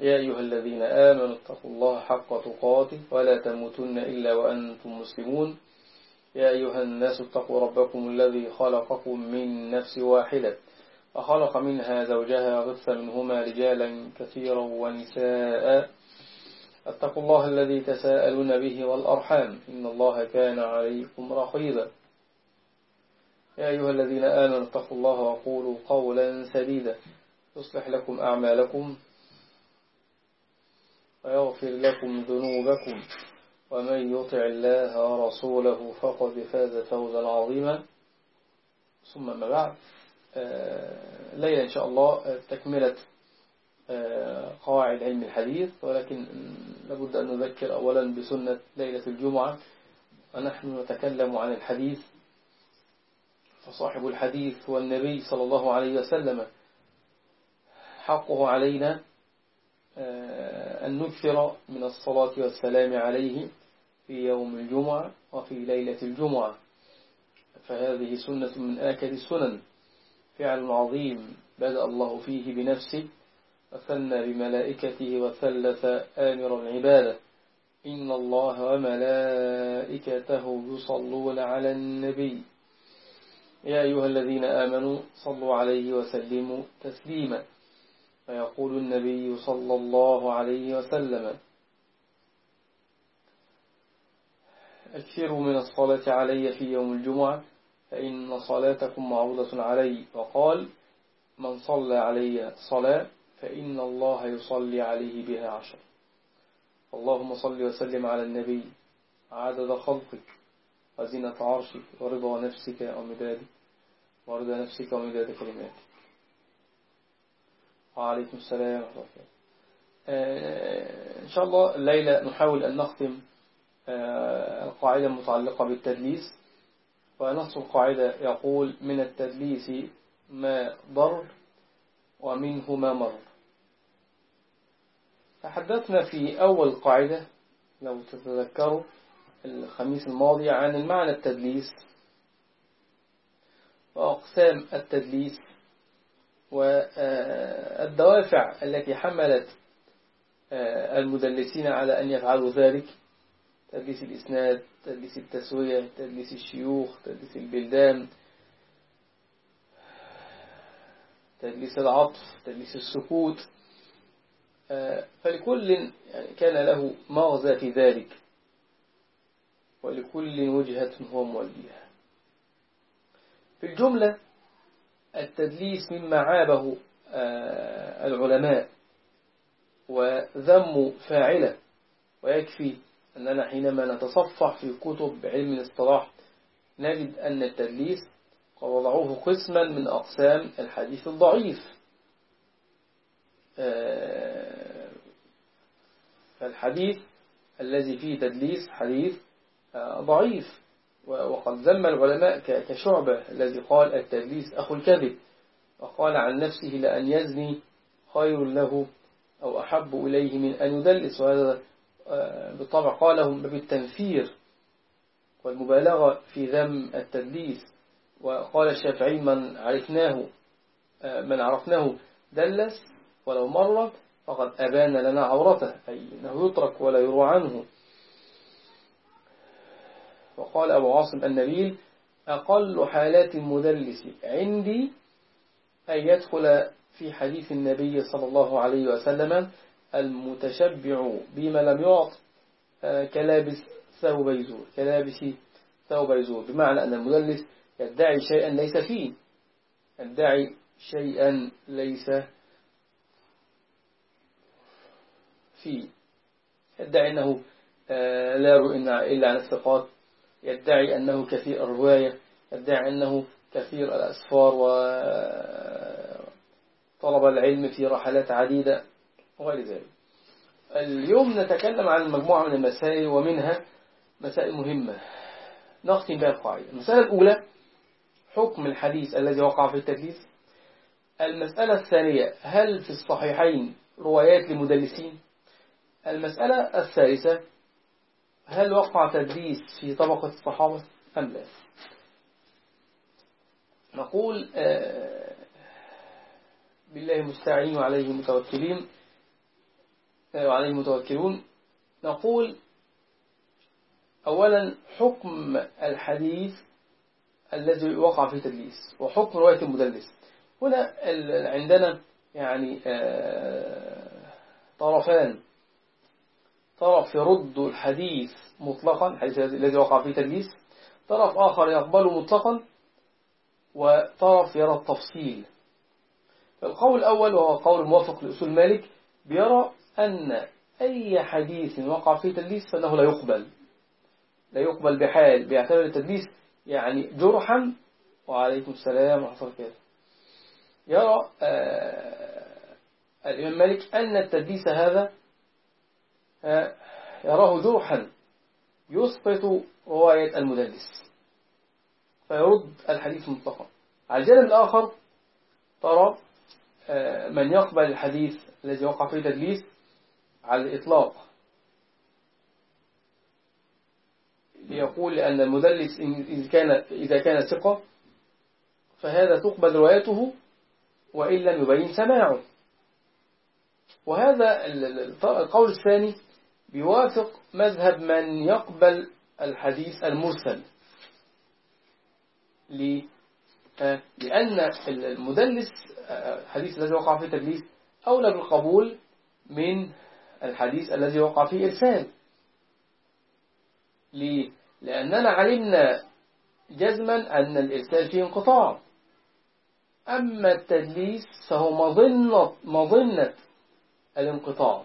يا أيها الذين آمنوا اتقوا الله حق تقاته ولا تموتن إلا وأنتم مسلمون. يا أيها الناس اتقوا ربكم الذي خلقكم من نفس واحدة وخلق منها زوجها وبث منهما رجالا كثيرا ونساء. اتقوا الله الذي تساءلون به والأرحام. إن الله كان عليكم رقيبا. يا أيها الذين آمنوا اتقوا الله وقولوا قولا سديدا. يصلح لكم أعمالكم. ويغفر لكم ذنوبكم ومن يطع الله ورسوله فقد فاز فوزا عظيما. ثم ما بعد ليلة إن شاء الله تكملة قواعد علم الحديث ولكن لابد أن نذكر أولا بسنة ليلة الجمعة. ونحن نتكلم عن الحديث فصاحب الحديث هو النبي صلى الله عليه وسلم. حقه علينا أن نكثر من الصلاة والسلام عليه في يوم الجمعة وفي ليلة الجمعة. فهذه سنة من آكد السنن. فعل عظيم. بدأ الله فيه بنفسه وثنى بملائكته وثلث آمر العبادة. إن الله وملائكته يصلون على النبي. يا أيها الذين آمنوا صلوا عليه وسلموا تسليما. فيقول النبي صلى الله عليه وسلم أكثروا من الصلاة علي في يوم الجمعة فإن صلاتكم معروضة علي. وقال من صلى علي صلاة فإن الله يصلي عليه بها عشر. اللهم صل وسلم على النبي عدد خلقك وزنة عرشك ورضا نفسك ومداد ورضا نفسك ومداد كلماتك. وعليكم السلام ورحمة الله إن شاء الله الليلة نحاول أن نختم القاعدة المتعلقة بالتدليس. ونص القاعدة يقول من التدليس ما ضر ومنه ما مر. تحدثنا في أول قاعدة لو تتذكروا الخميس الماضي عن المعنى التدليس. وأقسام التدليس والدوافع التي حملت المدلسين على أن يفعلوا ذلك تدليس الإسناد تدليس التسوية تدليس الشيوخ تدليس البلدان تدليس العطف تدليس السكوت فلكل يعني كان له مغزى في ذلك ولكل وجهة هو موليها. في الجملة التدليس مما عابه العلماء وذم فاعله ويكفي أننا حينما نتصفح في كتب علم الاصطلاح نجد أن التدليس وضعوه قسما من أقسام الحديث الضعيف. فالحديث الذي فيه تدليس حديث ضعيف. وقد ذم العلماء كشعبة الذي قال التدليس أخو الكذب وقال عن نفسه لأن يزني خير له أو أحب إليه من أن يدلس. وهذا بالطبع قاله بالتنفير والمبالغة في ذم التدليس. وقال الشافعي من عرفناه من عرفناه دلس ولو مرة فقد أبان لنا عورته أي أنه يترك ولا يروى عنه. وقال أبو عاصم النبيل أقل حالات المدلس عندي أن يدخل في حديث النبي صلى الله عليه وسلم المتشبع بما لم يعط كلابس ثوب يزور كلابس ثوب يزور بمعنى أن المدلس يدعي شيئا ليس فيه يدعي شيئا ليس فيه يدعي أنه لا يروي إلا عن الثقات يدعي أنه كثير الرواية يدعي أنه كثير الأسفار وطلب العلم في رحلات عديدة وغير ذلك. اليوم نتكلم عن مجموعة من المسائل ومنها مسائل مهمة. نختم بها القاعدة. المسألة الأولى حكم الحديث الذي وقع في التدليس. المسألة الثانية هل في الصحيحين روايات لمدلسين؟ المسألة الثالثة هل وقع تدليس في طبقة الصحابة أم لا؟ نقول آه، بالله المستعين وعليه المتوكلين آه، وعليه المتوكلون. نقول أولا حكم الحديث الذي وقع في تدليس وحكم رواية المدلس هنا عندنا يعني آه، طرفان طرف يرد الحديث مطلقا الحديث الذي وقع فيه تدليس طرف آخر يقبله مطلقا وطرف يرى التفصيل. فالقول الأول وهو قول موافق لأصول مالك بيرى أن أي حديث وقع فيه تدليس فإنه لا يقبل. لا يقبل بحال بيعتبر التدليس يعني جرحا وعليكم السلام ورحمة الله وبركاته. يرى آه الإمام مالك أن التدليس هذا يراه جرحا يسقط رواية المدلس فيرد الحديث مطلقا. على الجانب الآخر ترى آه من يقبل الحديث الذي وقع فيه تدليس على الإطلاق. ليقول لأن المدلس إذا كان, إذا كان ثقة فهذا تقبل روايته وإن لم يبين سماعه. وهذا القول الثاني بيوافق مذهب من يقبل الحديث المرسل. لأن المدلس الحديث الذي وقع فيه تدليس أولى بالقبول من الحديث الذي وقع فيه إرسال. ليه؟ لأننا علمنا جزما أن الإرسال فيه انقطاع. أما التدليس فهو مظنة, مظنة الانقطاع.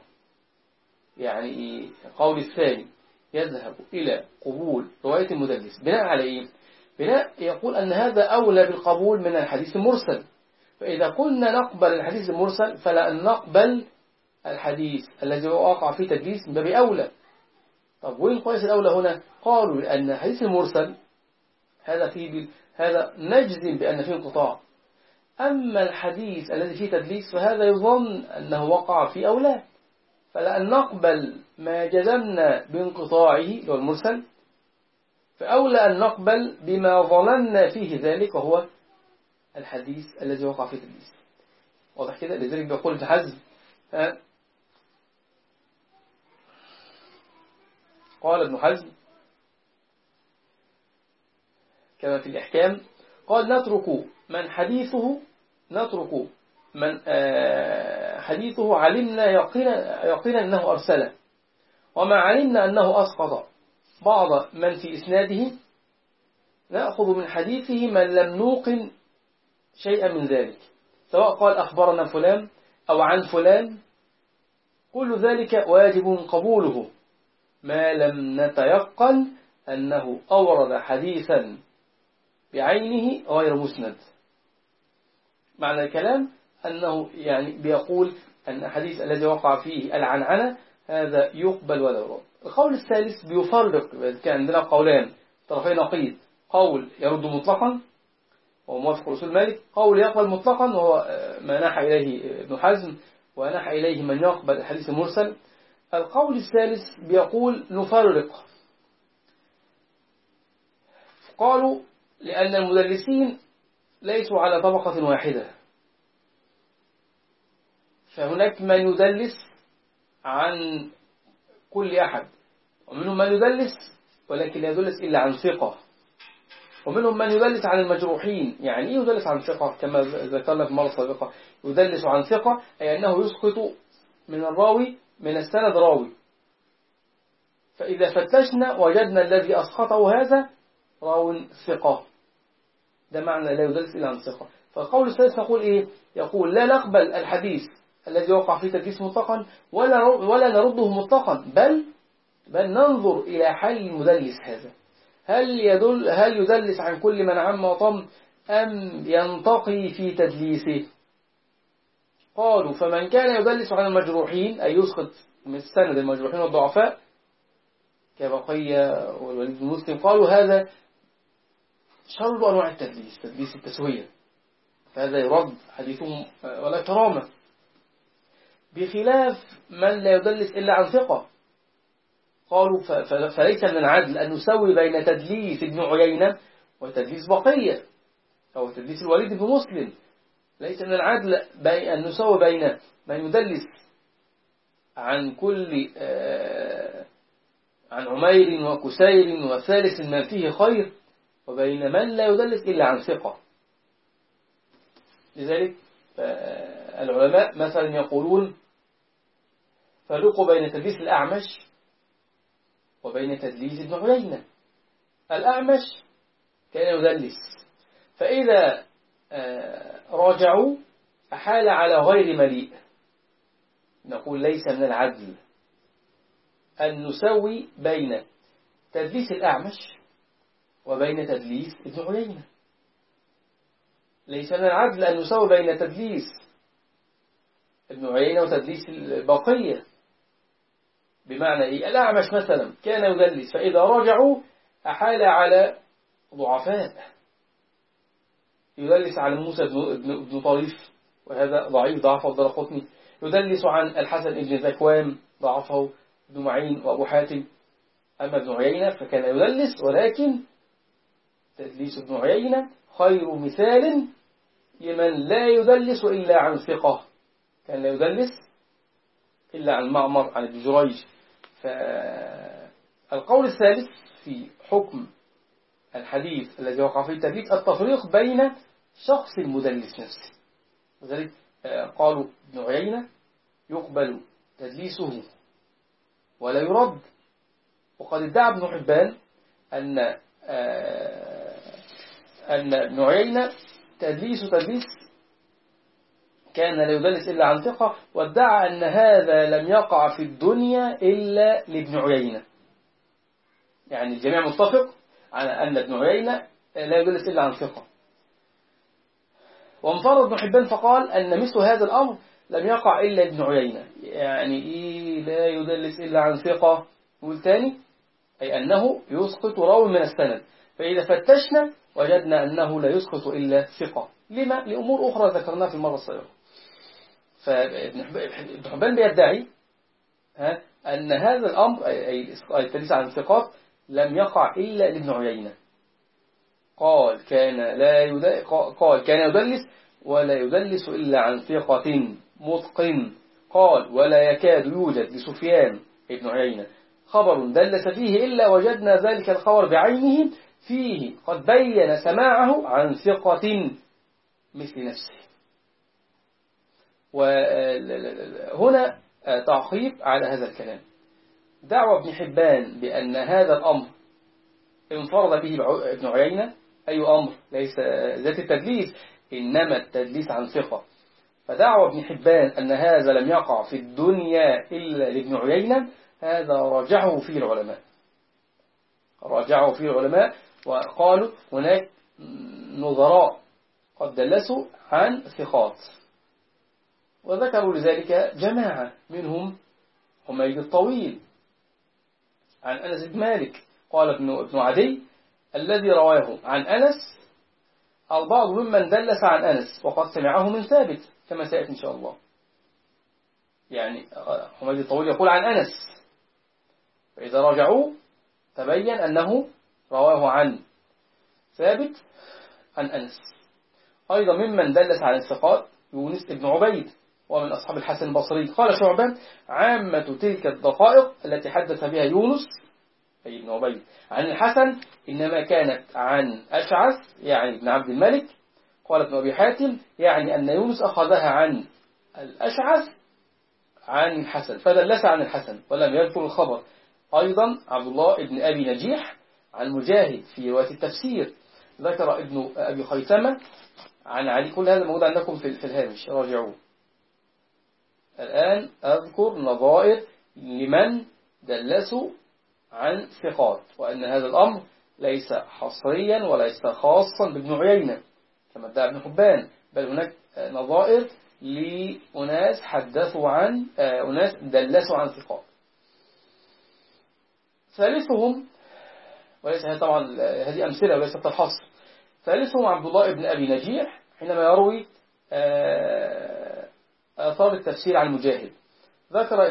يعني قول الثاني يذهب إلى قبول رواية المدلس. بناء على إيه؟ بناء يقول أن هذا أولى بالقبول من الحديث المرسل. فإذا قلنا نقبل الحديث المرسل فلا نقبل الحديث الذي وقع فيه تدليس من باب أولى. طب وين قياس الأولى هنا؟ قالوا لأن الحديث المرسل هذا فيه هذا نجزم بأن فيه انقطاع. أما الحديث الذي فيه تدليس فهذا يظن أنه وقع في أولى. فلأن نقبل ما جزمنا بانقطاعه هو المرسل فأولى أن نقبل بما ظننا فيه ذلك وهو الحديث الذي وقع فيه تدليس واضح كده؟ لذلك بيقول ابن حزم قال ابن حزم كما في الإحكام قال نترك من حديثه نترك من آه، حديثه علمنا يقينا, يقينا أنه أرسله. وما علمنا أنه أسقط. بعض من في إسناده نأخذ من حديثه من لم نوقن شيئا من ذلك. سواء قال أخبرنا فلان أو عن فلان كل ذلك واجب قبوله. ما لم نتيقن أنه أورد حديثا بعينه غير مسند. معنى الكلام؟ أنه يعني بيقول أن الحديث الذي وقع فيه العنعنة هذا يقبل ولا يرد. القول الثالث بيفرق كان عندنا قولان طرفين نقيض قول يرد مطلقا وهو موافق رسول مالك قول يقبل مطلقا وهو ما نحى إليه ابن حزم ونحى إليه من يقبل الحديث المرسل. القول الثالث بيقول نفرق. قالوا لأن المدرسين ليسوا على طبقة واحدة. فهناك من يدلس عن كل أحد. ومنهم من يدلس ولكن لا يدلس إلا عن ثقة. ومنهم من يدلس عن المجروحين يعني إيه يدلس عن ثقة كما ذكرنا في مرة سابقة. يدلس عن ثقة أي أنه يسقط من الراوي من السند راوي. فإذا فتشنا وجدنا الذي أسقطه هذا راو ثقة. ده معنى لا يدلس إلا عن ثقة. فالقول الثالث نقول إيه؟ يقول لا نقبل الحديث. الذي وقع فيه تدليس مطلقا ولا ولا نرده مطلقا. بل بل ننظر إلى حال المدلس هذا. هل يدل هل يدلس عن كل من عم وطم أم ينتقي في تدليسه؟ قالوا فمن كان يدلس عن المجروحين أي يسقط من السند المجروحين والضعفاء كبقية والوليد المسلم قالوا هذا شر أنواع التدليس تدليس التسوية. فهذا يرد حديثهم ولا كرامة. بخلاف من لا يدلس إلا عن ثقة. قالوا فليس من العدل أن نسوي بين تدليس ابن عيينة وتدليس بقية أو تدليس الوليد بن مسلم. ليس من العدل أن نسوي بين من يدلس عن كل آه، عن عمير وكسير وثالث ما فيه خير وبين من لا يدلس إلا عن ثقة. لذلك العلماء مثلا يقولون فرقوا بين تدليس الأعمش وبين تدليس ابن عيينة. الأعمش كان يدلس. فإذا آه، راجعوا أحال على غير مليء. نقول ليس من العدل أن نسوي بين تدليس الأعمش وبين تدليس ابن عيينة. ليس من العدل أن نسوي بين تدليس ابن عيينة وتدليس البقية. بمعنى إيه؟ الأعمش مثلا كان يدلس فإذا رجعوا أحال على ضعفاء يدلس على موسى بن, طريف وهذا ضعيف ضعفه الدرقطني يدلس عن الحسن بن ذكوان ضعفه ابن معين وأبو حاتم. أما ابن عيينة فكان يدلس ولكن تدليس ابن عيينة خير مثال لمن لا يدلس إلا عن ثقة. كان لا يدلس إلا عن معمر عن ابن جريج. فالقول الثالث في حكم الحديث الذي وقع فيه التدليس التفريق بين شخص المدلس نفسه. وذلك آه، قالوا ابن عيينة يقبل تدليسه ولا يرد. وقد ادعى ابن حبان أن آه، أن ابن عيينة تدليس تدليس كان لا يدلس إلا عن ثقة وادعى أن هذا لم يقع في الدنيا إلا لابن عيينة. يعني الجميع متفق على أن ابن عيينة لا يدلس إلا عن ثقة. وانفرد ابن حبان فقال أن مثل هذا الأمر لم يقع إلا ابن عيينة. يعني إيه لا يدلس إلا عن ثقة؟ والثاني أي أنه يسقط راوي من السند. فإذا فتشنا وجدنا أنه لا يسقط إلا ثقة. لما؟ لأمور أخرى ذكرناها في المرة السابقة. فابن حبان بيدعي أن هذا الأمر أي التدليس عن الثقات لم يقع إلا لابن عيينة. قال كان لا قال كان يدلس ولا يدلس إلا عن ثقة متقن قال ولا يكاد يوجد لسفيان ابن عيينة خبر دلس فيه إلا وجدنا ذلك الخبر بعينه فيه قد بين سماعه عن ثقة مثل نفسه وهنا تعقيب على هذا الكلام. دعوة ابن حبان بأن هذا الأمر انفرد به ابن عيينة أي أمر ليس ذات التدليس إنما التدليس عن ثقة. فدعوة ابن حبان أن هذا لم يقع في الدنيا إلا لابن عيينة هذا راجعه فيه العلماء. راجعه فيه العلماء وقالوا هناك نظراء قد دلسوا عن ثقات. وذكروا لذلك جماعة منهم حميد الطويل عن أنس بن مالك قال ابن, ابن عدي الذي رواه عن أنس البعض ممن دلس عن أنس وقد سمعه من ثابت كما سيأتي إن شاء الله. يعني حميد الطويل يقول عن أنس. فإذا رجعوا تبين أنه رواه عن ثابت عن أنس. أيضا ممن دلس على الثقات يونس بن عبيد ومن أصحاب الحسن البصري. قال شعبان عامة تلك الدقائق التي حدث بها يونس أي ابن عبيد عن الحسن إنما كانت عن أشعث يعني ابن عبد الملك. قال ابن أبي حاتم يعني أن يونس أخذها عن الأشعث عن الحسن فدلس عن الحسن ولم يذكر الخبر. أيضا عبد الله ابن أبي نجيح عن مجاهد في رواية التفسير ذكر ابن أبي خيثمة. عن علي كل هذا موجود عندكم في الهامش. راجعوه. الآن أذكر نظائر لمن دلسوا عن ثقات وأن هذا الأمر ليس حصريا وليس خاصا بابن عيينة كما ادعى ابن حبان بل هناك نظائر لأناس حدثوا عن آه، أناس دلسوا عن ثقات. ثالثهم وليس طبعا هذه أمثلة وليست الحصر ثالثهم عبد الله بن أبي نجيح حينما يروي آثار التفسير عن مجاهد. ذكر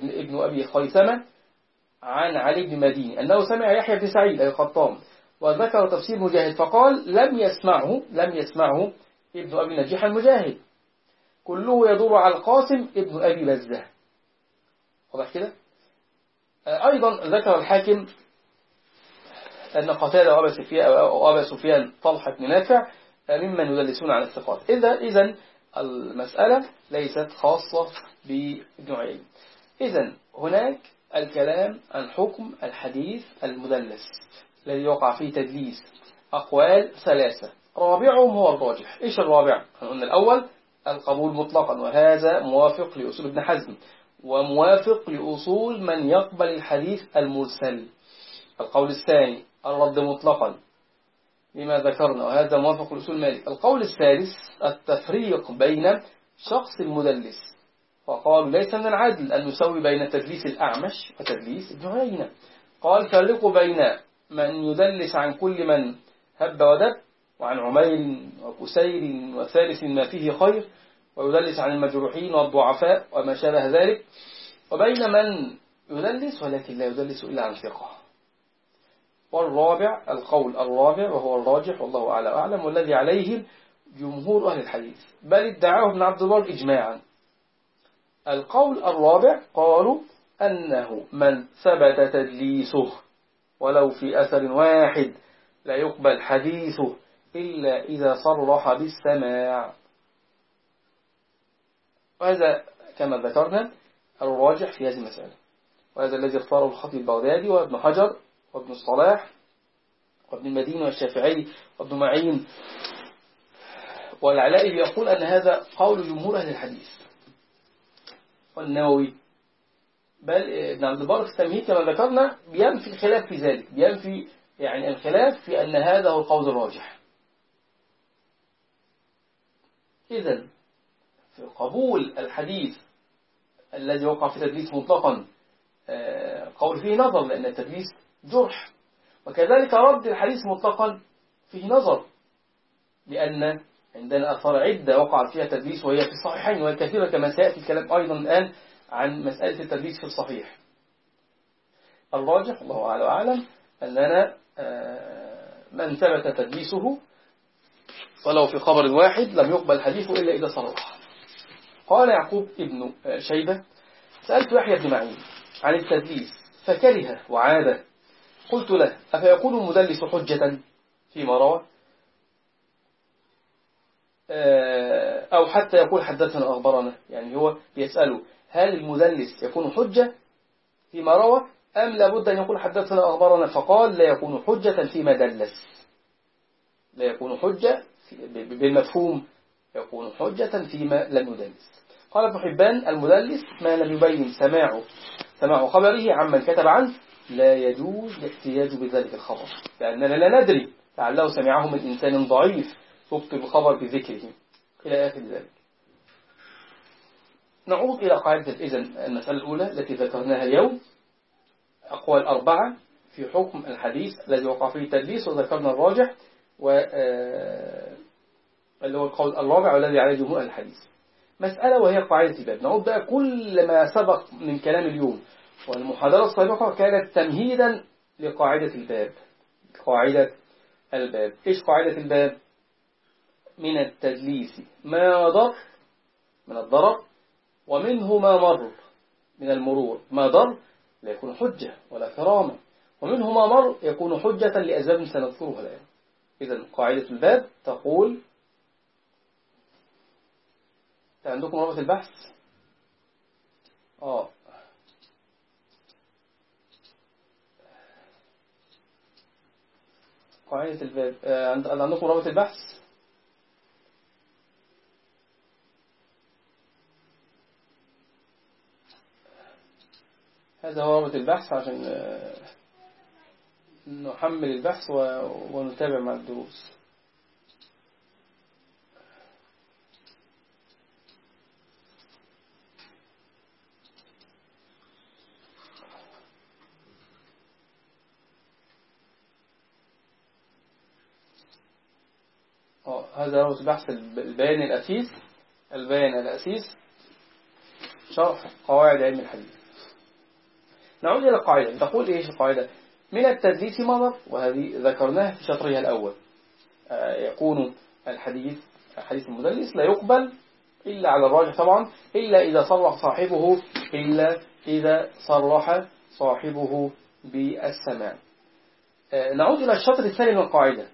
ابن أبي خيثمة عن علي بن مديني أنه سمع يحيى بن سعيد أي القطام وذكر تفسير مجاهد فقال لم يسمعه لم يسمعه ابن أبي نجيح المجاهد. كله يدور على القاسم ابن أبي بزة. واضح كده؟ آه، أيضا ذكر الحاكم أن قتادة وأبا سفيان, طلحة بن نافع آه، ممن يدلسون عن الثقات. إذا إذا المسألة ليست خاصة بابن عيين إذا هناك الكلام عن حكم الحديث المدلس الذي يقع فيه تدليس أقوال ثلاثة. رابعهم هو الراجح. إيش الرابع؟ قلنا الأول القبول مطلقا وهذا موافق لأصول ابن حزم وموافق لأصول من يقبل الحديث المرسل. القول الثاني الرد مطلقا. لما ذكرنا وهذا موافق لأصول مالك. القول الثالث التفريق بين شخص المدلس. فقالوا ليس من العدل أن نسوي بين تدليس الأعمش وتدليس ابن قال فرقوا بين من يدلس عن كل من هب ودب وعن عمير وكسير وثالث ما فيه خير ويدلس عن المجروحين والضعفاء وما شابه ذلك. وبين من يدلس ولكن لا يدلس إلا عن ثقة. والرابع القول الرابع وهو الراجح والله أعلى أعلم والذي عليه جمهور أهل الحديث. بل ادعاه ابن عبد البر إجماعا. القول الرابع قالوا أنه من ثبت تدليسه ولو في أثر واحد لا يقبل حديثه إلا إذا صرح بالسماع. وهذا كما ذكرنا الراجح في هذه المسألة. وهذا الذي اختاره الخطيب البغدادي وابن حجر وابن الصلاح وابن المدين والشافعي وابن معين. والعلائي يقول أن هذا قول جمهور أهل الحديث. والنووي. بل ابن عبد البر في التمهيد كما ذكرنا بينفي الخلاف في ذلك. بينفي يعني الخلاف في أن هذا هو القول الراجح. إذا في قبول الحديث الذي وقع في تدليس مطلقا آه، قول فيه نظر لأن التدليس جرح. وكذلك رد الحديث مطلقا فيه نظر لأن عندنا أثار عدة وقع فيها تدليس وهي في الصحيحين وهي كثيرة كما سيأتي الكلام أيضا الآن عن مسألة التدليس في الصحيح. الراجح الله أعلى وأعلم أننا آه، من ثبت تدليسه ولو في خبر واحد لم يقبل حديثه إلا إذا صرح. قال يعقوب ابن شيبة سألت يحيى بن معين عن التدليس فكره وعاد قلت له أفيكون المدلس حجة فيما روى؟ آه، أو حتى يقول حدثنا أخبرنا يعني هو يسأله هل المدلس يكون حجة فيما روى؟ أم لابد أن يقول حدثنا أخبرنا فقال لا يكون حجة فيما دلس. لا يكون حجة بالمفهوم يكون حجة فيما لم يدلس. قال ابن حبان المدلس ما لم يبين سماعه سماع خبره عمن كتب عنه لا يجوز الاحتياج بذلك الخبر. لأننا لا ندري لعله سمعه من إنسان ضعيف تبطل الخبر بذكره. إلى آخر ذلك. نعود إلى قاعدة إذن المسألة الأولى التي ذكرناها اليوم أقوال أربعة في حكم الحديث الذي وقع فيه تدليس وذكرنا الراجح و آه، اللي هو القول الرابع والذي عليه جمهور الحديث. مسألة وهي قاعدة الباب. نعود بقى كل ما سبق من كلام اليوم. والمحاضرة السابقة كانت تمهيدا لقاعدة الباب. قاعدة الباب. إيش قاعدة الباب؟ من التدليس ما ضر من الضرر. ومنه ما مر. من المرور. ما ضر؟ لا يكون حجة ولا كرامة. ومنه ما مر يكون حجة لأسباب سنذكرها الآن. إذا قاعدة الباب تقول عندكم رابط البحث؟ آه. قاعدة الباب آه عندكم رابط البحث؟ هذا هو رابط البحث عشان آه، نحمل البحث ونتابع مع الدروس آه، هذا هو بحث البيان الأسيس. البيان الأسيس شرح قواعد علم الحديث. نعود إلى القاعدة. تقول إيش القاعدة؟ من التدليس مضر وهذه ذكرناها في شطرها الأول. آه، يكون الحديث الحديث المدلس لا يقبل إلا على الراجح طبعا إلا إذا صرح صاحبه إلا إذا صرح صاحبه بالسماع. آه، نعود إلى الشطر الثاني من القاعدة.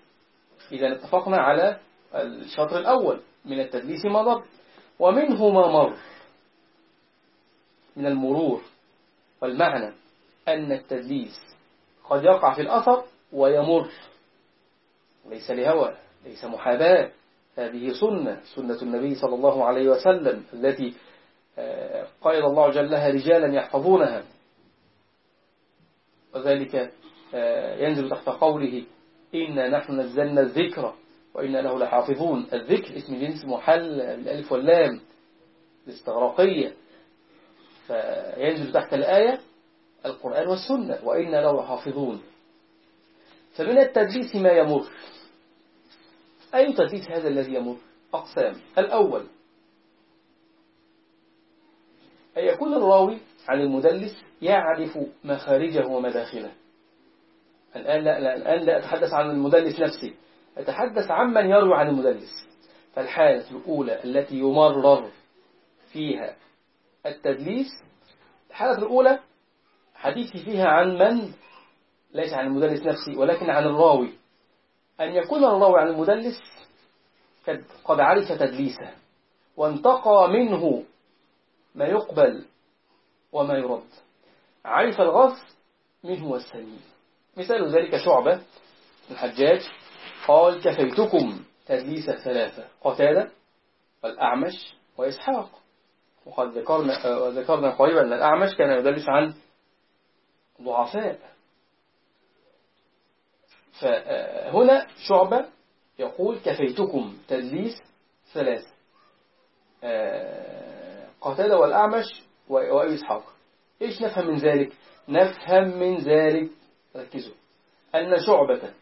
إذا اتفقنا على الشطر الأول من التدليس مضر ومنه ما مر من المرور والمعنى أن التدليس قد يقع في الأثر ويمر. ليس لهوى ليس محاباة. هذه سنة سنة النبي صلى الله عليه وسلم التي آه، قائد الله جل لها رجالا يحفظونها. وذلك آه، ينزل تحت قوله إنا نحن نزلنا الذكر وإنا له لحافظون. الذكر اسم جنس محل الألف واللام الاستغراقية. فينزل تحت الآية القرآن والسنة وإنا له حافظون فمن التدليس ما يمر. أي تدليس هذا الذي يمر؟ أقسام. الأول أن يكون الراوي عن المدلس يعرف مخارجه ومداخله. الآن لا, لا الآن لا أتحدث عن المدلس نفسه. أتحدث عمن يروي عن المدلس. فالحالة الأولى التي يمرر فيها التدليس الحالة الأولى حديثي فيها عن من ليس عن المدلس نفسه ولكن عن الراوي. أن يكون الراوي عن المدلس قد عرف تدليسه وانتقى منه ما يقبل وما يرد. عرف الغص منه والسليم مثال ذلك شعبة الحجاج. قال كفيتكم تدليس الثلاثة قتادة والأعمش وإسحاق. وقد ذكرنا, ذكرنا قريبا أن الأعمش كان يدلس عن ضعفاء. فهنا شعبة يقول كفيتكم تدليس ثلاثة قتادة والأعمش وأبي إسحاق إيش نفهم من ذلك؟ نفهم من ذلك ركزوا أن شعبة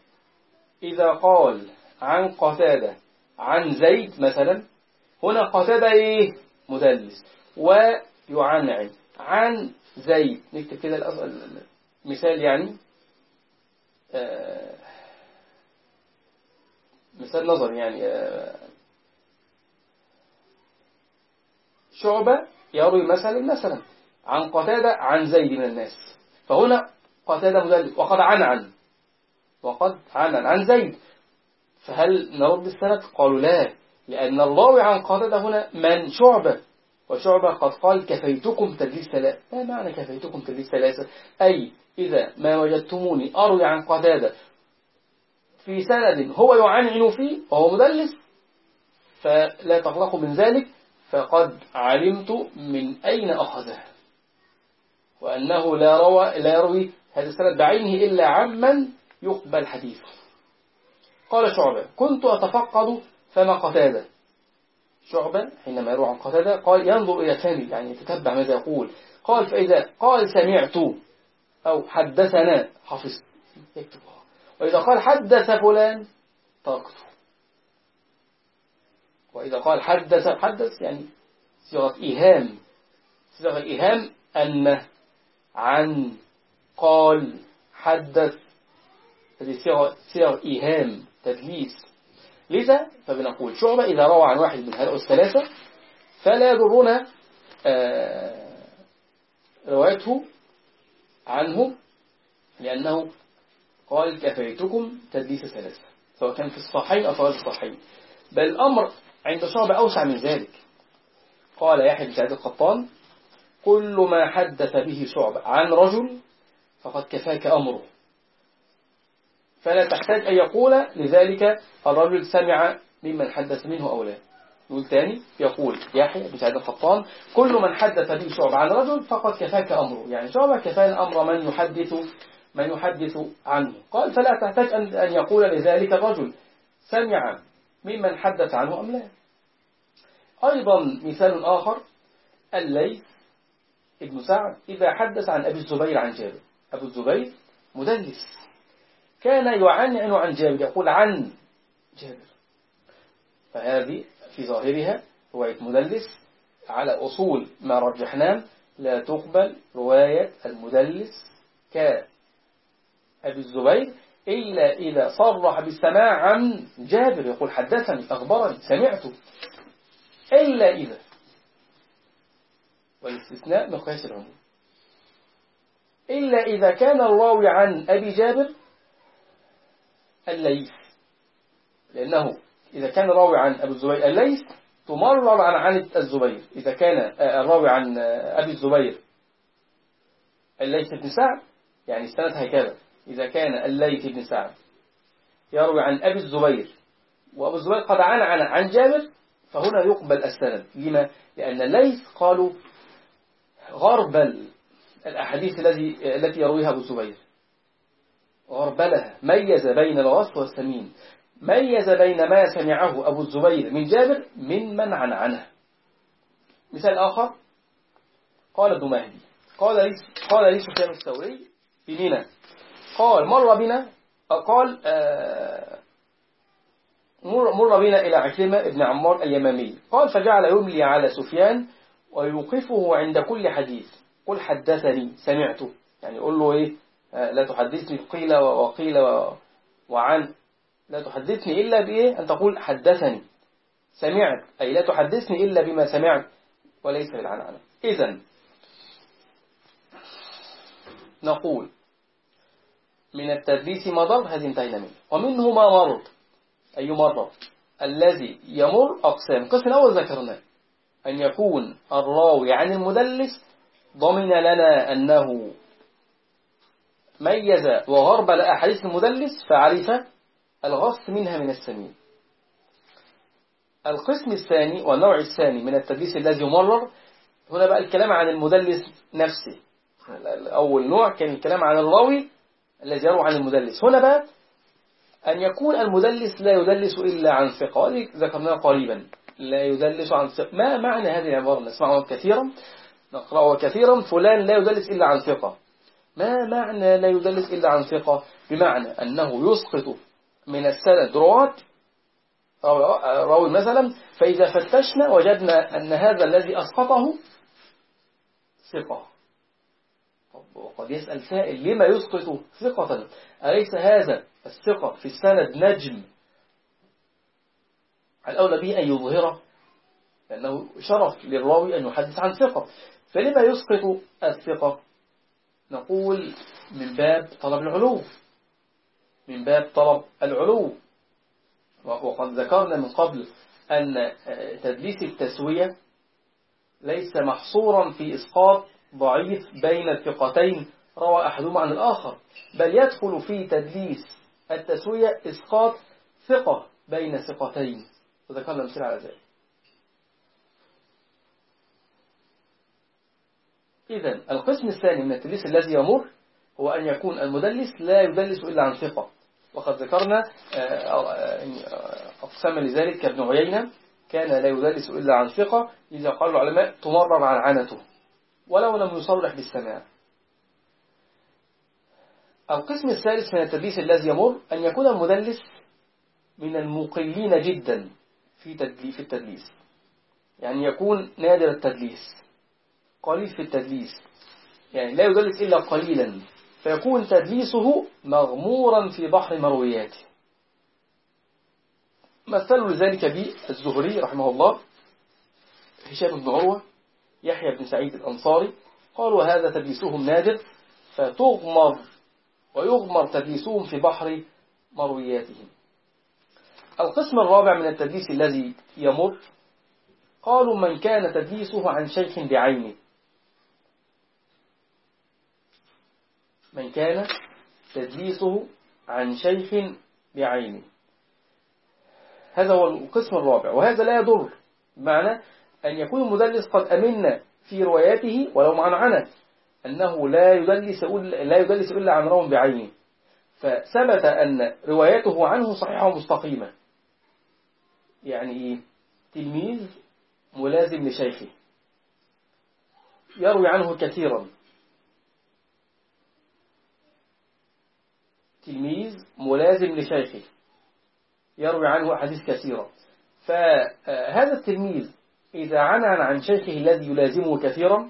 إذا قال عن قتادة عن زيد مثلا هنا قتادة إيه؟ مدلس. ويعنعن عن زيد. نكتب كده مثال يعني آه مثال نظر يعني آه شعبة يروي مثلا مثلا عن قتادة عن زيد من الناس. فهنا قتادة مدلس. وقد عن وقد عن عن زيد. فهل نرد السند؟ قالوا لا لأن الراوي عن قتادة هنا من شعبة. وشعبة قد قال كفيتكم تدليس ثلاثة ما معنى كفيتكم تدليس ثلاثة أي إذا ما وجدتموني أروي عن قتادة في سند هو يعنعن فيه وهو مدلس فلا تقلقوا من ذلك. فقد علمت من أين أخذه. وأنه لا, روى لا يروي هذا السند بعينه إلا عمن يقبل حديثه. قال شعبة كنت أتفقد فما قتادة. شعبة حينما يروح عن قتادة قال ينظر إلى فمي يعني يتتبع ماذا يقول. قال فإذا قال سمعت أو حدثنا. حفظت وإذا قال حدث فلان تركته. وإذا قال حدث حدث يعني صيغة إيهام. صيغة الإيهام أن عن قال حدث هذه صيغ إيهام تدليس. لذا فبنقول شعبة إذا روى عن واحد من هؤلاء الثلاثة فلا يضرنا آه، روايته عنه لأنه قال كفيتكم تدليس ثلاثة سواء كان في الصحيحين أو في الصحيحين بل الأمر عند شعبة أوسع من ذلك. قال يحيى بن سعيد القطان كل ما حدث به شعبة عن رجل فقد كفاك أمره. فلا تحتاج أن يقول لذلك الرجل سمع ممن حدث منه أو لا. يقول تاني يقول يحيى بن سعيد القطان كل من حدث به شعب عن رجل فقد كفاك أمره. يعني شعب كفان أمر من يحدث من يحدث عنه. قال فلا تحتاج أن يقول لذلك الرجل سمع ممن حدث عنه أم لا. أيضا مثال آخر الليث ابن سعد إذا حدث عن أبي الزبير عن جابر. أبو الزبير مدلس. كان يعنعن عن جابر يقول عن جابر. فهذه في ظاهرها رواية مدلس على أصول ما رجحناه لا تقبل رواية المدلس كأبي الزبير إلا إذا صرح بالسماع عن جابر يقول حدثني أخبرني سمعته إلا إذا. والاستثناء مقياس العموم. إلا إذا كان الراوي عن أبي جابر الليث. لأنه إذا كان الراوي عن أبي الزبير الليث تمرر عن الزبير. إذا كان الراوي عن أبي الزبير. الليث بن سعد يعني السند هكذا. إذا كان الليث بن سعد يروي عن أبي الزبير وأبو الزبير قد عن عن عن جابر فهنا يقبل السند. لما؟ لأن الليث قالوا غربل الأحاديث الذي التي يرويها أبو الزبير. غربلها ميز بين الغص والسمين. ميز بين ما سمعه أبو الزبير من جابر من من عن عنه. مثال آخر. قال ابن مهدي. قال لي قال لي سفيان الثوري في منى قال مر بنا قال آه، مر, مر بنا إلى عكرمة ابن عمار اليمامي. قال فجعل يملي على سفيان ويوقفه عند كل حديث. قل حدثني سمعته. يعني يقول له إيه؟ لا تحدثني قيل وقيل وعن. لا تحدثني إلا بإيه؟ أن تقول حدثني. سمعت. أي لا تحدثني إلا بما سمعت. وليس بالعنعنة إذا نقول من التدليس مضر هذه انتهينا منه ومنه ما مر أي مرة الذي يمر أقسام. القسم الأول ذكرناه أن يكون الراوي عن المدلس ضمن لنا أنه ميز وغرب لأحاديث المدلس فعرف الغص منها من السمين. القسم الثاني والنوع الثاني من التدليس الذي يمرر هنا بقى الكلام عن المدلس نفسه. أول نوع كان الكلام عن الراوي الذي يروي عن المدلس. هنا بقى أن يكون المدلس لا يدلس إلا عن ثقة وهذه ذكرناها قريبا. لا يدلس عن ثقة. ما معنى هذه العبارة؟ نسمعها كثيرا نقرأها كثيرا. فلان لا يدلس إلا عن ثقة. ما معنى لا يدلس إلا عن ثقة؟ بمعنى أنه يسقط من السند رواة راوي مثلا فإذا فتشنا وجدنا أن هذا الذي أسقطه ثقة. وقد يسأل سائل لما يسقط ثقة؟ أليس هذا الثقة في السند نجم؟ الأولى به أن يظهره لأنه شرف للراوي أن يحدث عن ثقة. فلما يسقط الثقة؟ نقول من باب طلب العلو. من باب طلب العلو. وقد ذكرنا من قبل أن تدليس التسوية ليس محصورا في إسقاط ضعيف بين الثقتين. روى أحدهما عن الآخر. بل يدخل في تدليس التسوية إسقاط ثقة بين ثقتين. وذكرنا مثل على ذلك. إذا القسم الثاني من التدليس الذي يمر هو أن يكون المدلس لا يدلس إلا عن ثقة. وقد ذكرنا آه، آه، أقسام لذلك كابن عيينة كان لا يدلس إلا عن ثقة إذا قال العلماء تمرر عن عنته. ولو لم يصرح بالسماع. القسم الثالث من التدليس الذي يمر أن يكون المدلس من المقلين جدا في في التدليس. يعني يكون نادر التدليس. قليل في التدليس. يعني لا يدلس إلا قليلا. فيكون تدليسه مغمورا في بحر مروياته. مثلوا لذلك بالزهري رحمه الله هشام بن عروة يحيى بن سعيد الأنصاري قالوا هذا تدليسهم نادر فتغمر ويغمر تدليسهم في بحر مروياتهم القسم الرابع من التدليس الذي يمر قالوا من كان تدليسه عن شيخ بعينه. من كان تدليسه عن شيخ بعينه. هذا هو القسم الرابع وهذا لا يضر. بمعنى أن يكون المدلس قد أمنا في رواياته ولو معنعنة أنه لا يدلس لا يدلس إلا عن روم بعينه. فثبت أن روايته عنه صحيحة ومستقيمة. يعني إيه؟ تلميذ ملازم لشيخه. يروي عنه كثيرا. تلميذ ملازم لشيخه. يروي عنه أحاديث كثيرة. فهذا التلميذ إذا عنعن عن شيخه الذي يلازمه كثيرا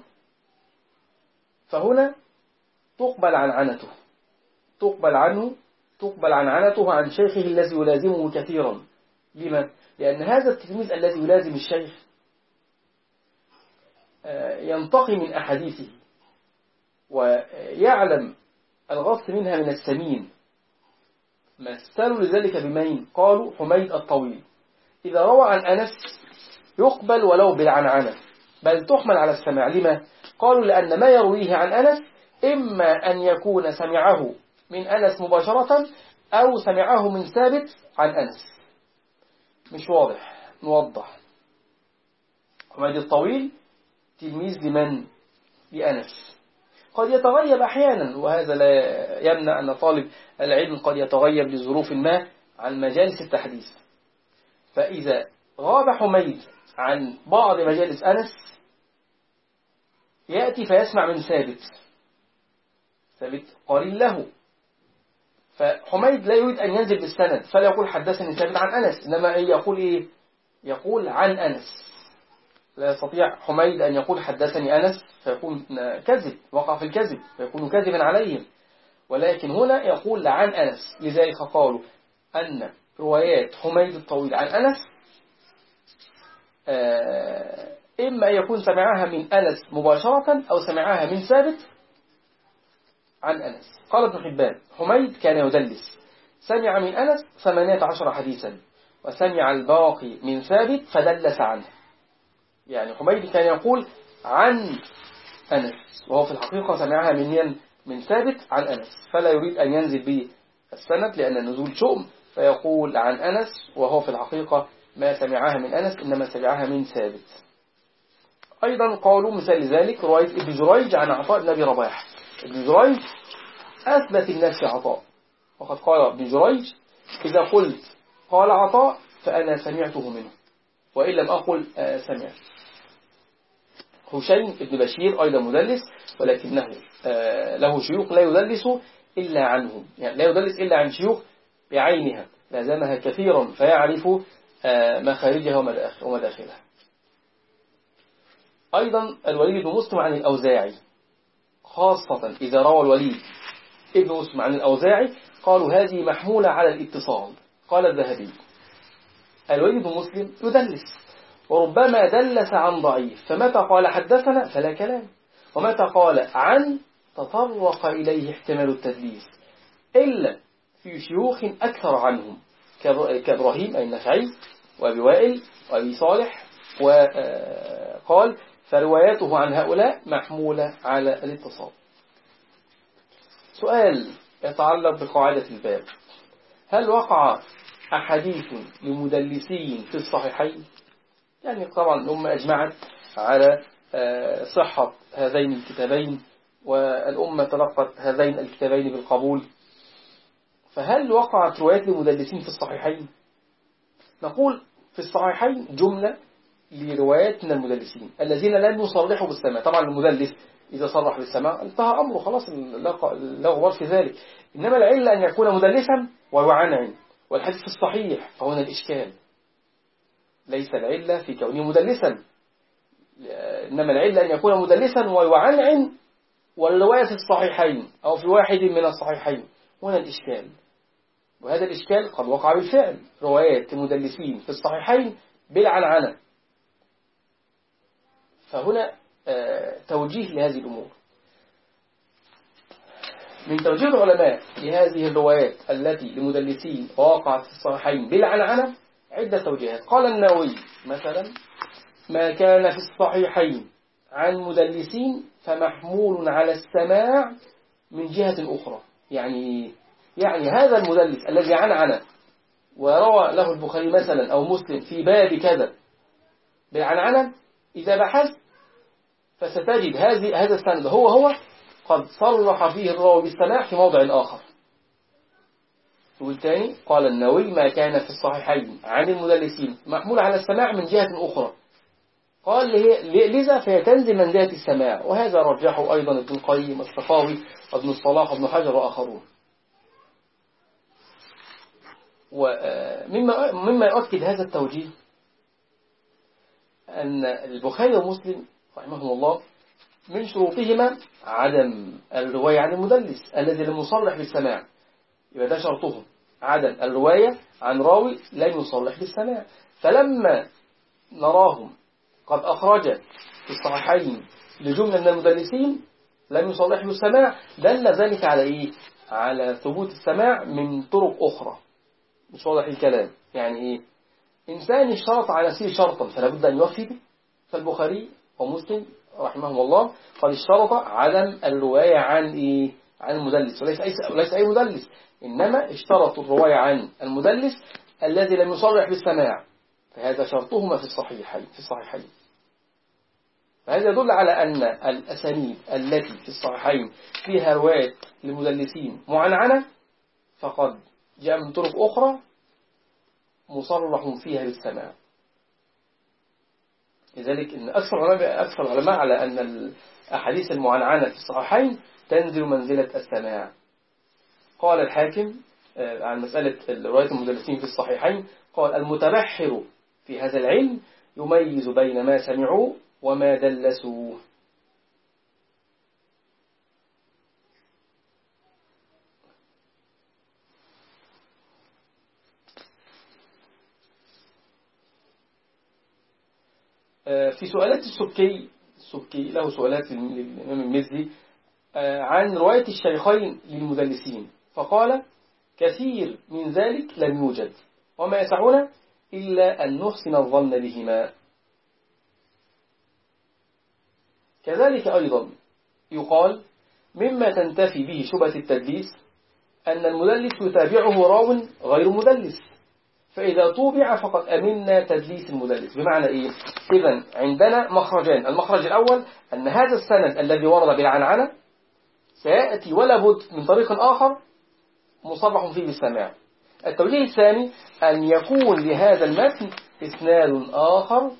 فهنا تقبل عنعنته تقبل عنه تقبل عنعنته عن شيخه الذي يلازمه كثيرا. لما؟ لأن هذا التلميذ الذي يلازم الشيخ آه، ينتقي من أحاديثه ويعلم الغص منها من السمين. مثلوا لذلك بمين؟ قالوا حميد الطويل. إذا روى عن أنس يقبل ولو بالعنعنة. بل تحمل على السماع. لما؟ قالوا لأن ما يرويه عن أنس إما أن يكون سمعه من أنس مباشرة أو سمعه من ثابت عن أنس. مش واضح. نوضح حميد الطويل تلميذ لمن؟ لأنس. قد يتغيب أحيانا وهذا لا يمنع أن طالب العلم قد يتغيب لظروف ما عن مجالس التحديث. فإذا غاب حميد عن بعض مجالس أنس يأتي فيسمع من ثابت. ثابت قريب له. فحميد لا يريد أن ينزل بالسند فلا يقول حدثني ثابت عن أنس إنما يقول إيه؟ يقول عن أنس. لا يستطيع حميد أن يقول حدثني أنس فيكون كذب وقع في الكذب فيكون كذبا عليهم. ولكن هنا يقول عن أنس لذلك قالوا أن روايات حميد الطويل عن أنس آه، إما أن يكون سمعها من أنس مباشرة أو سمعها من ثابت عن أنس. قال ابن حبان حميد كان يدلس. سمع من أنس ثمانية عشر حديثا وسمع الباقي من ثابت فدلس عنه. يعني حميد كان يقول عن أنس وهو في الحقيقة سمعها من من ثابت عن أنس فلا يريد أن ينزل به السند لأن النزول شؤم فيقول عن أنس وهو في الحقيقة ما سمعها من أنس إنما سمعها من ثابت. أيضا قالوا مثال ذلك رواية ابن جريج عن عطاء بن أبي رباح. ابن جريج أثبت النفس عطاء وقد قال ابن جريج إذا قلت قال عطاء فأنا سمعته منه وإن لم أقل آه، سمعت. هشيم بن بشير أيضا مدلس ولكنه آه، له شيوخ لا يدلس إلا عنهم. يعني لا يدلس إلا عن شيوخ بعينها. لازمها كثيرا فيعرف آه، مخارجها ومداخلها. أيضا الوليد بن مسلم عن الأوزاعي خاصة إذا روى الوليد ابن مسلم عن الأوزاعي قالوا هذه محمولة على الاتصال. قال الذهبي الوليد بن مسلم يدلس. وربما دلس عن ضعيف. فمتى قال حدثنا؟ فلا كلام. ومتى قال عن؟ تطرق إليه احتمال التدليس. إلا في شيوخ أكثر عنهم كإبراهيم أي النخعي وأبي وائل وأبي صالح وقال فرواياته عن هؤلاء محمولة على الاتصال. سؤال يتعلق بقاعدة الباب. هل وقع أحاديث لمدلسين في الصحيحين؟ يعني طبعا الأمة أجمعت على آه، صحة هذين الكتابين والأمة تلقت هذين الكتابين بالقبول. فهل وقعت روايات لمدلسين في الصحيحين؟ نقول في الصحيحين جملة لروايات من المدلسين الذين لم يصرحوا بالسماع طبعا المدلس إذا صرح بالسماع انتهى أمره خلاص لا غبار في ذلك. إنما العلة أن يكون مدلسا ويعنعن والحديث الصحيح فهنا الإشكال. ليس العلة في كونه مدلسا. إنما العلة أن يكون مدلسا ويعنعن والرواية في الصحيحين أو في واحد من الصحيحين. هنا الإشكال. وهذا الإشكال قد وقع بالفعل. روايات المدلسين في الصحيحين بالعنعنة. فهنا آه، توجيه لهذه الأمور. من توجيه العلماء لهذه الروايات التي لمدلسين وقعت في الصحيحين بالعنعنة عدة توجيهات. قال النووي مثلا ما كان في الصحيحين عن مدلسين فمحمول على السماع من جهة أخرى. يعني يعني هذا المدلس الذي عنعن وروى له البخاري مثلا أو مسلم في باب كذا بالعنعنة إذا بحثت فستجد هذه هذا السند. هو هو قد صرح فيه الراوي بالسماع في موضع آخر. والثاني قال النووي ما كان في الصحيحين عن المدلسين محمول على السماع من جهة أخرى. قال لذا فهي تنزل من ذات السماع؟ وهذا رجحه أيضا ابن القيم الصفاوي وابن الصلاح وابن حجر وآخرون. ومما مما يؤكد هذا التوجيه أن البخاري ومسلم رحمهم الله من شروطهما عدم الرواية عن المدلس الذي لم يصرح بالسماع. يبقى ده شرطهم عدم الرواية عن راوي لم يصرح بالسماع فلما نراهم قد أخرج في الصحيحين لجملة من المدلسين لم يصرح بالسماع دل ذلك على إيه؟ على ثبوت السماع من طرق أخرى مش واضح الكلام يعني إيه؟ إنسان اشترط على نفسه شرطا فلا بد أن يوفي به فالبخاري ومسلم رحمهم الله قد اشترط عدم الرواية عن إيه؟ عن المدلس وليس أي, وليس أي مدلس إنما اشترطوا الرواية عن المدلس الذي لم يصرح بالسماع فهذا شرطهما في الصحيحين في الصحيحين. فهذا يدل على أن الأسانيد التي في الصحيحين فيها رواية لمدلسين معنعنة فقد جاء من طرق أخرى مصرح فيها بالسماع. لذلك إن أكثر العلماء أكثر العلماء على أن الأحاديث المعنعنة في الصحيحين تنزل منزلة السماع. قال الحاكم آه، عن مسألة رواية المدلسين في الصحيحين قال المتبحر في هذا العلم يميز بين ما سمعوا وما دلسوه آه، في سؤالات السبكي السبكي له سؤالات للإمام المزي آه، عن رواية الشيخين للمدلسين. فقال كثير من ذلك لم يوجد وما يسعنا إلا أن نحسن الظن بهما كذلك أيضا يقال مما تنتفي به شبهة التدليس أن المدلس يتابعه راو غير مدلس فإذا طوبع فقد أمنا تدليس المدلس بمعنى إيه؟ إذا عندنا مخرجان المخرج الأول أن هذا السند الذي ورد بالعنعنة سيأتي ولا بد من طريق آخر مصرح فيه بالسماع. التوجيه الثاني أن يكون لهذا المتن إسناد آخر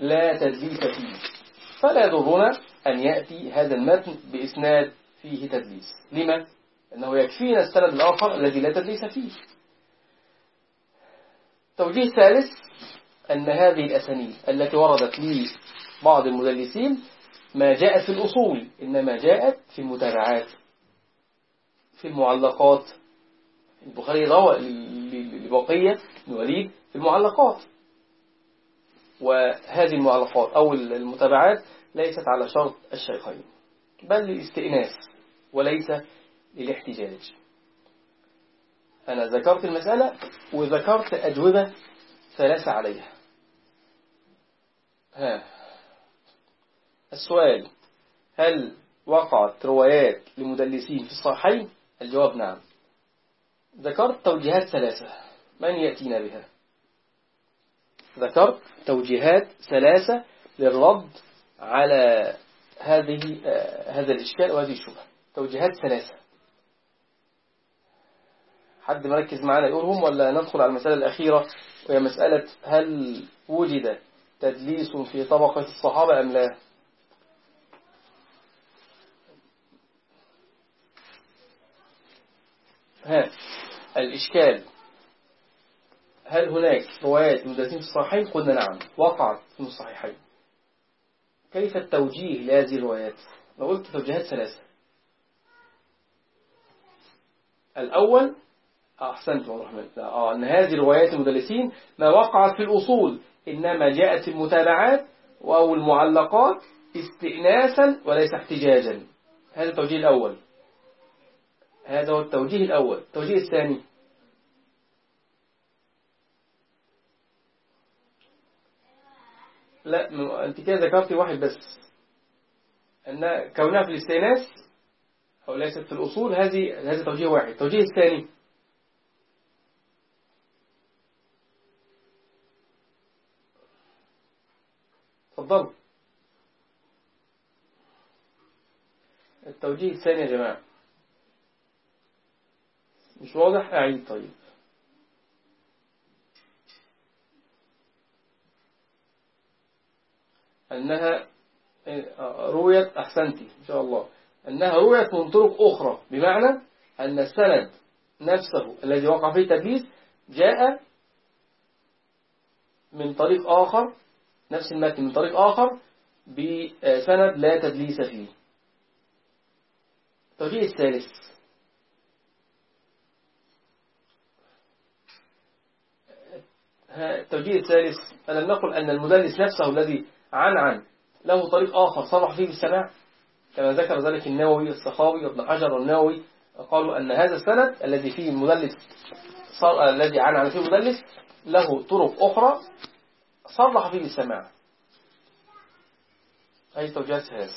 لا تدليس فيه. فلا يضرنا أن يأتي هذا المتن بإسناد فيه تدليس. لما؟ أنه يكفينا السند الآخر الذي لا تدليس فيه. توجيه ثالث أن هذه الأسانيد التي وردت لي بعض المدلسين ما جاءت في الأصول إنما جاءت في المتابعات في المعلقات البخاري روى لبقية بن وليد المعلقات. وهذه المعلقات أو المتابعات ليست على شرط الشيخين بل للاستئناس وليس للاحتجاج. أنا ذكرت المسألة وذكرت أجوبة ثلاثة عليها. ها السؤال هل وقعت روايات لمدلسين في الصحيحين؟ الجواب نعم. ذكرت توجيهات ثلاثة. من يأتينا بها؟ ذكرت توجيهات ثلاثة للرد على هذه هذا الإشكال وهذه الشبهة. توجيهات ثلاثة. حد مركز معنا يقولهم ولا ندخل على المسألة الأخيرة؟ وهي مسألة هل وجد تدليس في طبقة الصحابة أم لا؟ ها. الإشكال. هل هناك روايات مدلسين في الصحيحين؟ قلنا نعم. وقعت في الصحيحين. كيف التوجيه لهذه الروايات؟ لو قلت توجيهات ثلاثة. الأول أحسنت الرحمن آه أن هذه روايات المدلسين ما وقعت في الأصول إنما جاءت المتابعات أو المعلقات استئناسا وليس احتجاجا. هذا التوجيه الأول. هذا هو التوجيه الأول. التوجيه الثاني. لا أنت كده ذكرتي واحد بس. أن كونها في الاستئناس أو ليست في الأصول هذه هذا توجيه واحد. التوجيه الثاني. تفضلوا التوجيه الثاني يا جماعة. مش واضح أعيد طيب. أنها رويت أحسنتي إن شاء الله. أنها رويت من طرق أخرى بمعنى أن السند نفسه الذي وقع فيه التدليس جاء من طريق آخر نفس المتن من طريق آخر بسند لا تدليس فيه. التوجيه الثالث. التوجيه الثالث ألم نقل أن المدلس نفسه الذي عن عن له طريق آخر صرح فيه بالسماع؟ كما ذكر ذلك النووي الصخاوي وابن حجر والنووي قالوا أن هذا السند الذي فيه المدلس الذي عن عن فيه المدلس له طرق أخرى صرح فيه بالسماع. أي توجيهات هذا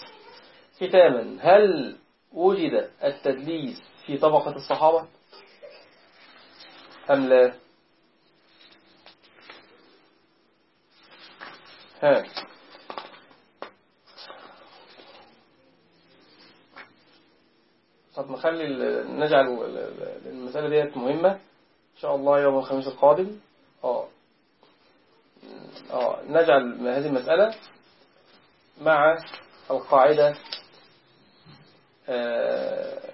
ختاما هل وجد التدليس في طبقة الصحابة؟ أم لا؟ طب نخلي نجعل المسألة ديت مهمة. إن شاء الله يوم الخميس القادم. آه. آه. نجعل هذه المسألة مع القاعدة آه،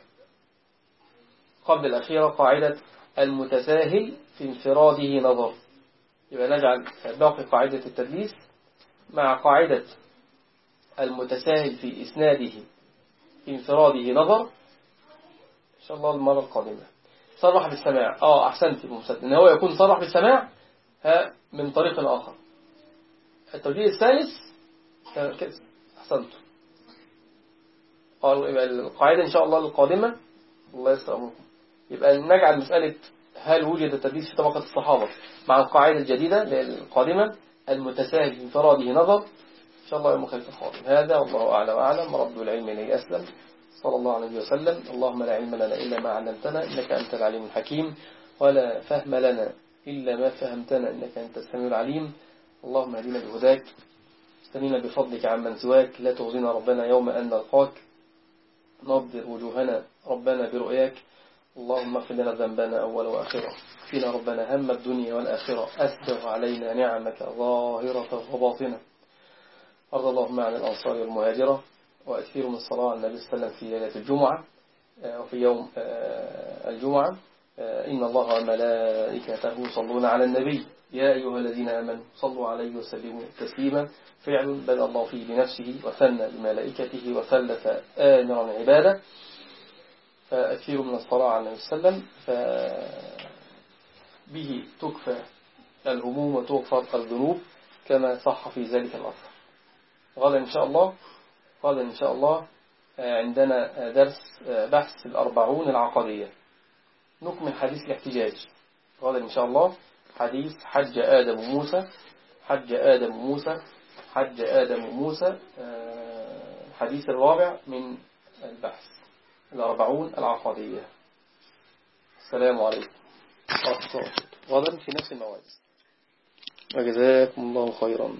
قبل الأخيرة قاعدة المتساهل في انفراده نظر. يبقى نجعل باقي قاعدة التدليس مع قاعدة المتساهل في إسناده في انفراده نظر. إن شاء الله المرة القادمة. صرح بالسماع. آه أحسنت بمسد إن هو يكون صرح بالسماع ها من طريق آخر. التوجيه الثالث أحسنت. قالوا يبقى القاعدة إن شاء الله القادمة. الله يستر يبقى نجعل مسألة هل وجد تدليس في طبقة الصحابة مع القاعدة الجديدة القادمة المتساهل في انفراده نظر إن شاء الله يوم خلف القادم. هذا والله أعلى وأعلم. رب العلم إليه أسلم. صلى الله عليه وسلم. اللهم لا علم لنا إلا ما علمتنا. إنك أنت العليم الحكيم. ولا فهم لنا إلا ما فهمتنا. إنك أنت السميع العليم. اللهم اهدنا بهداك. استنينا بفضلك عمن سواك. لا تغزنا ربنا يوم أن نلقاك. نظر وجوهنا ربنا برؤياك. اللهم اغفر لنا ذنبنا أول وآخرة. فينا ربنا هم الدنيا والآخرة. أسبغ علينا نعمك ظاهرة وباطنة. أرض اللهم عن الأنصار والمهاجرة وأكثر من الصلاة على النبي صلى الله عليه وسلم في ليلة الجمعة. آه، وفي يوم آه، الجمعة. آه، إن الله وملائكته يصلون على النبي. يا أيها الذين آمنوا صلوا عليه وسلموا تسليما. فعل بدا الله فيه بنفسه وثنى بملائكته وثلث آمرا عباده. فأكثر من الصلاة على النبي صلى الله عليه وسلم فبه تكفى الهموم وتغفر الذنوب كما صح في ذلك الأثر. غدا إن شاء الله غدا إن شاء الله عندنا درس بحث الأربعون العقدية نكمل حديث الاحتجاج. غدا إن شاء الله حديث حج آدم موسى حج آدم موسى حج آدم موسى حديث الرابع من البحث. الأربعون العقدية. السلام عليكم. غدا في نفس المواد. وجزاكم الله خيرا.